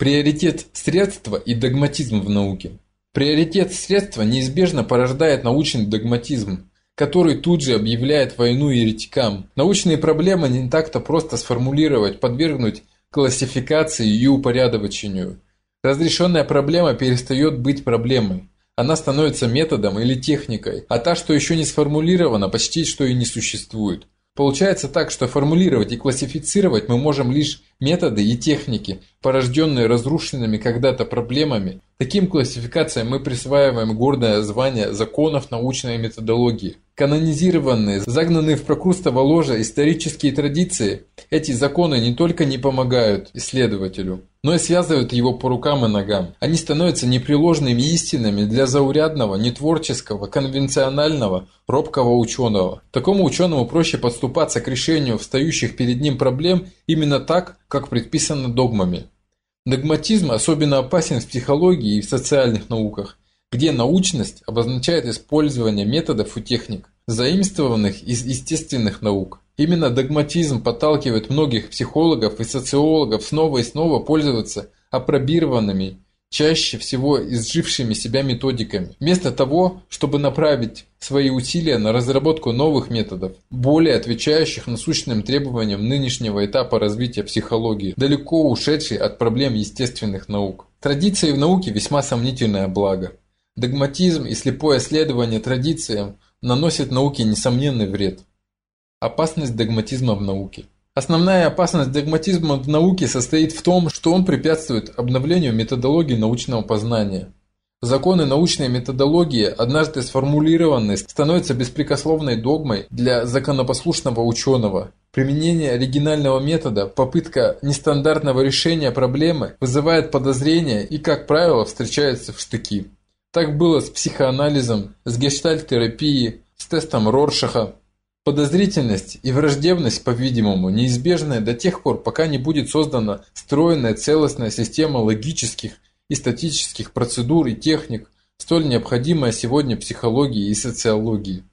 Приоритет средства и догматизм в науке. Приоритет средства неизбежно порождает научный догматизм, который тут же объявляет войну еретикам. Научные проблемы не так-то просто сформулировать, подвергнуть классификации и упорядочению. Разрешенная проблема перестает быть проблемой. Она становится методом или техникой, а та, что еще не сформулирована, почти что и не существует. Получается так, что формулировать и классифицировать мы можем лишь методы и техники, порожденные разрушенными когда-то проблемами. Таким классификациям мы присваиваем гордое звание законов научной методологии. Канонизированные, загнанные в прокрустово ложе исторические традиции, эти законы не только не помогают исследователю, но и связывают его по рукам и ногам. Они становятся непреложными истинами для заурядного, нетворческого, конвенционального, робкого ученого. Такому ученому проще подступаться к решению встающих перед ним проблем именно так, как предписано догмами. Догматизм особенно опасен в психологии и в социальных науках, где научность обозначает использование методов и техник, заимствованных из естественных наук. Именно догматизм подталкивает многих психологов и социологов снова и снова пользоваться апробированными чаще всего изжившими себя методиками, вместо того, чтобы направить свои усилия на разработку новых методов, более отвечающих насущным требованиям нынешнего этапа развития психологии, далеко ушедшей от проблем естественных наук. Традиции в науке весьма сомнительное благо. Догматизм и слепое следование традициям наносят науке несомненный вред. Опасность догматизма в науке. Основная опасность догматизма в науке состоит в том, что он препятствует обновлению методологии научного познания. Законы научной методологии, однажды сформулированные, становятся беспрекословной догмой для законопослушного ученого. Применение оригинального метода, попытка нестандартного решения проблемы вызывает подозрения и, как правило, встречается в штыки. Так было с психоанализом, с гештальт-терапией, с тестом Роршаха, Подозрительность и враждебность, по-видимому, неизбежны до тех пор, пока не будет создана стройная целостная система логических и статических процедур и техник, столь необходимая сегодня психологии и социологии.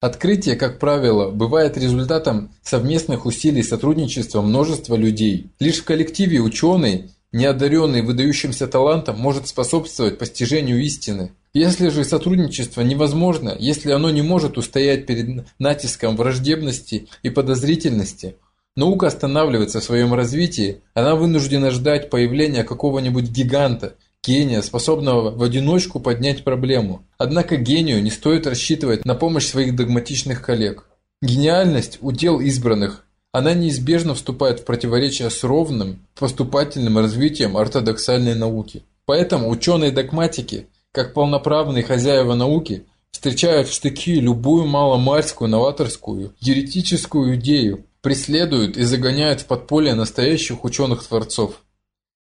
Открытие, как правило, бывает результатом совместных усилий сотрудничества множества людей. Лишь в коллективе ученый, неодаренный выдающимся талантом, может способствовать постижению истины. Если же сотрудничество невозможно, если оно не может устоять перед натиском враждебности и подозрительности, наука останавливается в своем развитии, она вынуждена ждать появления какого-нибудь гиганта, гения, способного в одиночку поднять проблему. Однако гению не стоит рассчитывать на помощь своих догматичных коллег. Гениальность – удел избранных, она неизбежно вступает в противоречие с ровным поступательным развитием ортодоксальной науки. Поэтому ученые-догматики – как полноправные хозяева науки, встречают в штыки любую маломальскую новаторскую, еретическую идею, преследуют и загоняют в подполье настоящих ученых-творцов.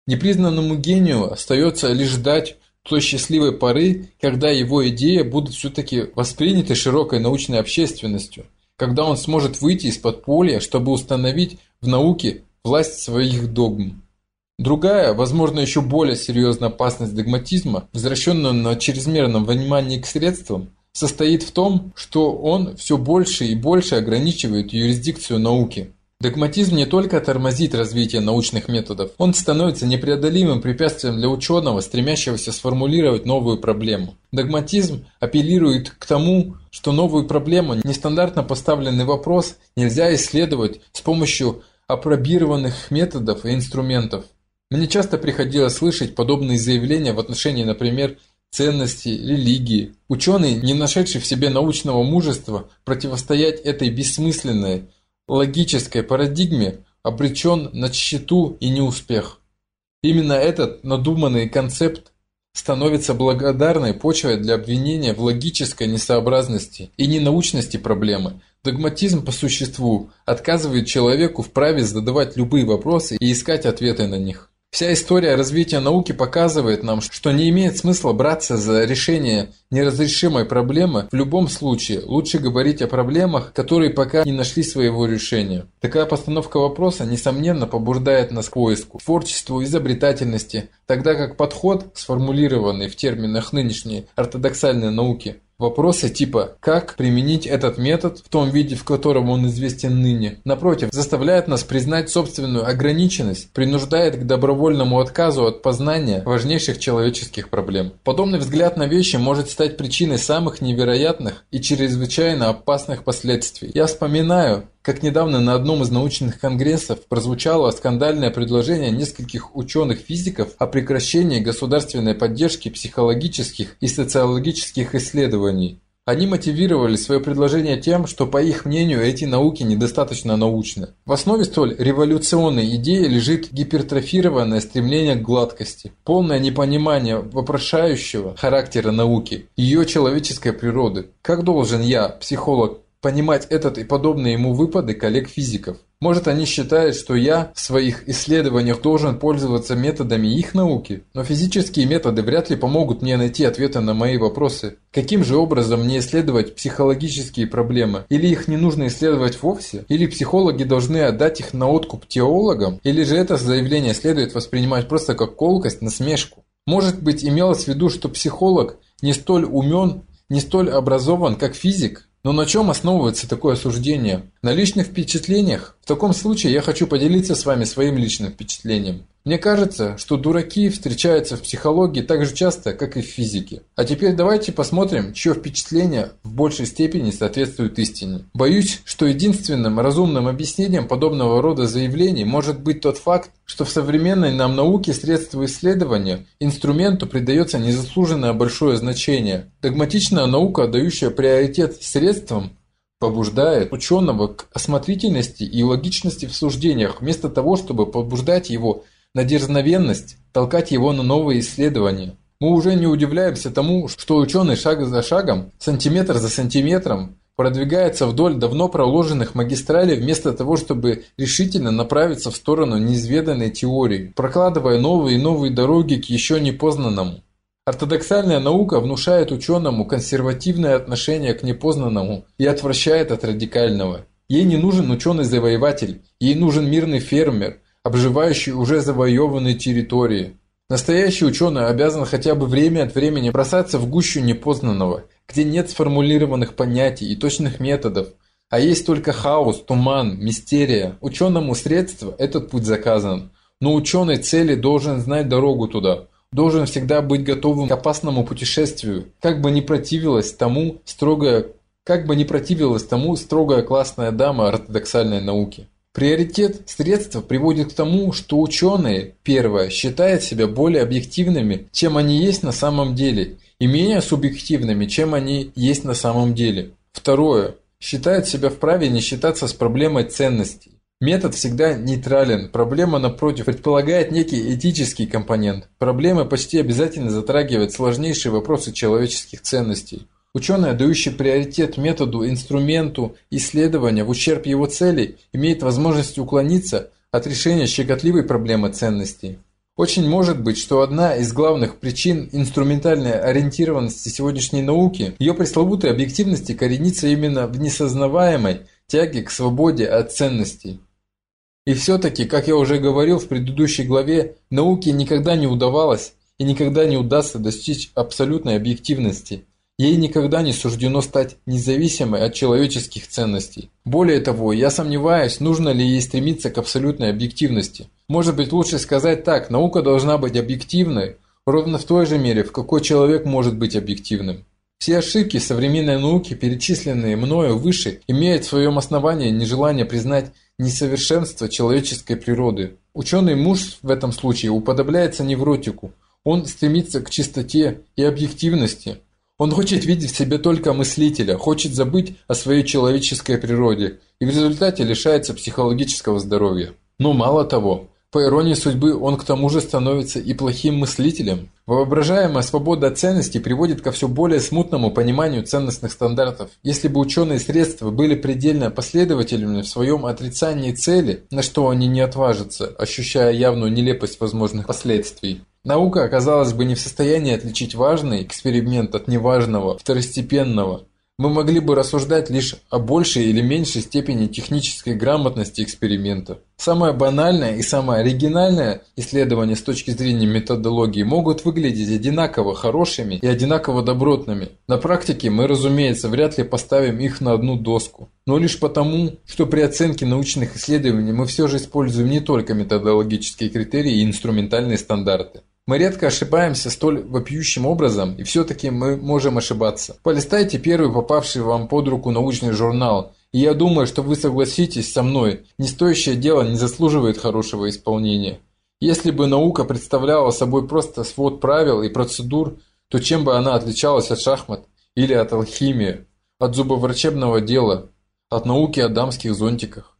Непризнанному гению остается лишь ждать той счастливой поры, когда его идея будет все-таки воспринята широкой научной общественностью, когда он сможет выйти из подполья, чтобы установить в науке власть своих догм. Другая, возможно, еще более серьезная опасность догматизма, возвращенная на чрезмерном внимании к средствам, состоит в том, что он все больше и больше ограничивает юрисдикцию науки. Догматизм не только тормозит развитие научных методов, он становится непреодолимым препятствием для ученого, стремящегося сформулировать новую проблему. Догматизм апеллирует к тому, что новую проблему, нестандартно поставленный вопрос, нельзя исследовать с помощью апробированных методов и инструментов. Мне часто приходилось слышать подобные заявления в отношении, например, ценностей, религии. Ученый, не нашедший в себе научного мужества противостоять этой бессмысленной, логической парадигме, обречен на тщету и неуспех. Именно этот надуманный концепт становится благодарной почвой для обвинения в логической несообразности и ненаучности проблемы. Догматизм по существу отказывает человеку в праве задавать любые вопросы и искать ответы на них. Вся история развития науки показывает нам, что не имеет смысла браться за решение неразрешимой проблемы. В любом случае, лучше говорить о проблемах, которые пока не нашли своего решения. Такая постановка вопроса, несомненно, побуждает нас к поиску, творчеству, изобретательности, тогда как подход, сформулированный в терминах нынешней ортодоксальной науки, Вопросы типа «как применить этот метод в том виде, в котором он известен ныне?» напротив, заставляют нас признать собственную ограниченность, принуждает к добровольному отказу от познания важнейших человеческих проблем. Подобный взгляд на вещи может стать причиной самых невероятных и чрезвычайно опасных последствий. Я вспоминаю, как недавно на одном из научных конгрессов прозвучало скандальное предложение нескольких ученых-физиков о прекращении государственной поддержки психологических и социологических исследований. Они мотивировали свое предложение тем, что, по их мнению, эти науки недостаточно научны. В основе столь революционной идеи лежит гипертрофированное стремление к гладкости, полное непонимание вопрошающего характера науки, ее человеческой природы. Как должен я, психолог, понимать этот и подобные ему выпады коллег-физиков. Может, они считают, что я в своих исследованиях должен пользоваться методами их науки, но физические методы вряд ли помогут мне найти ответы на мои вопросы. Каким же образом мне исследовать психологические проблемы? Или их не нужно исследовать вовсе? Или психологи должны отдать их на откуп теологам? Или же это заявление следует воспринимать просто как колкость, насмешку? Может быть, имелось в виду, что психолог не столь умен, не столь образован, как физик? Но на чем основывается такое суждение? На личных впечатлениях? В таком случае я хочу поделиться с вами своим личным впечатлением. Мне кажется, что дураки встречаются в психологии так же часто, как и в физике. А теперь давайте посмотрим, чье впечатление в большей степени соответствует истине. Боюсь, что единственным разумным объяснением подобного рода заявлений может быть тот факт, что в современной нам науке средства исследования инструменту придается незаслуженное большое значение. Догматичная наука, дающая приоритет средствам, побуждает ученого к осмотрительности и логичности в суждениях, вместо того, чтобы побуждать его на дерзновенность, толкать его на новые исследования. Мы уже не удивляемся тому, что ученый шаг за шагом, сантиметр за сантиметром, продвигается вдоль давно проложенных магистралей вместо того, чтобы решительно направиться в сторону неизведанной теории, прокладывая новые и новые дороги к еще непознанному. Ортодоксальная наука внушает ученому консервативное отношение к непознанному и отвращает от радикального. Ей не нужен ученый-завоеватель, ей нужен мирный фермер, обживающий уже завоеванные территории. Настоящий ученый обязан хотя бы время от времени бросаться в гущу непознанного, где нет сформулированных понятий и точных методов, а есть только хаос, туман, мистерия. Ученому средства этот путь заказан, но ученый цели должен знать дорогу туда, должен всегда быть готовым к опасному путешествию, как бы не противилась тому строгая, как бы не противилась тому строгая классная дама ортодоксальной науки. Приоритет средства приводит к тому, что ученые, первое, считают себя более объективными, чем они есть на самом деле, и менее субъективными, чем они есть на самом деле. Второе, считают себя вправе не считаться с проблемой ценностей. Метод всегда нейтрален, проблема, напротив, предполагает некий этический компонент. Проблема почти обязательно затрагивает сложнейшие вопросы человеческих ценностей. Ученый, дающий приоритет методу, инструменту исследования в ущерб его цели, имеет возможность уклониться от решения щекотливой проблемы ценностей. Очень может быть, что одна из главных причин инструментальной ориентированности сегодняшней науки, ее пресловутой объективности коренится именно в несознаваемой тяге к свободе от ценностей. И все-таки, как я уже говорил в предыдущей главе, науке никогда не удавалось и никогда не удастся достичь абсолютной объективности – Ей никогда не суждено стать независимой от человеческих ценностей. Более того, я сомневаюсь, нужно ли ей стремиться к абсолютной объективности. Может быть лучше сказать так, наука должна быть объективной, ровно в той же мере, в какой человек может быть объективным. Все ошибки современной науки, перечисленные мною выше, имеют в своем основании нежелание признать несовершенство человеческой природы. Ученый муж в этом случае уподобляется невротику. Он стремится к чистоте и объективности, он хочет видеть в себе только мыслителя, хочет забыть о своей человеческой природе и в результате лишается психологического здоровья. Но мало того, по иронии судьбы, он к тому же становится и плохим мыслителем. Воображаемая свобода ценностей приводит ко все более смутному пониманию ценностных стандартов. Если бы ученые средства были предельно последовательными в своем отрицании цели, на что они не отважатся, ощущая явную нелепость возможных последствий, Наука оказалась бы не в состоянии отличить важный эксперимент от неважного, второстепенного. мы могли бы рассуждать лишь о большей или меньшей степени технической грамотности эксперимента. Самое банальное и самое оригинальное исследование с точки зрения методологии могут выглядеть одинаково хорошими и одинаково добротными. На практике мы, разумеется, вряд ли поставим их на одну доску. Но лишь потому, что при оценке научных исследований мы все же используем не только методологические критерии и инструментальные стандарты. Мы редко ошибаемся столь вопиющим образом, и все-таки мы можем ошибаться. Полистайте первый попавший вам под руку научный журнал, и я думаю, что вы согласитесь со мной, не стоящее дело не заслуживает хорошего исполнения. Если бы наука представляла собой просто свод правил и процедур, то чем бы она отличалась от шахмат или от алхимии, от зубоврачебного дела, от науки о дамских зонтиках?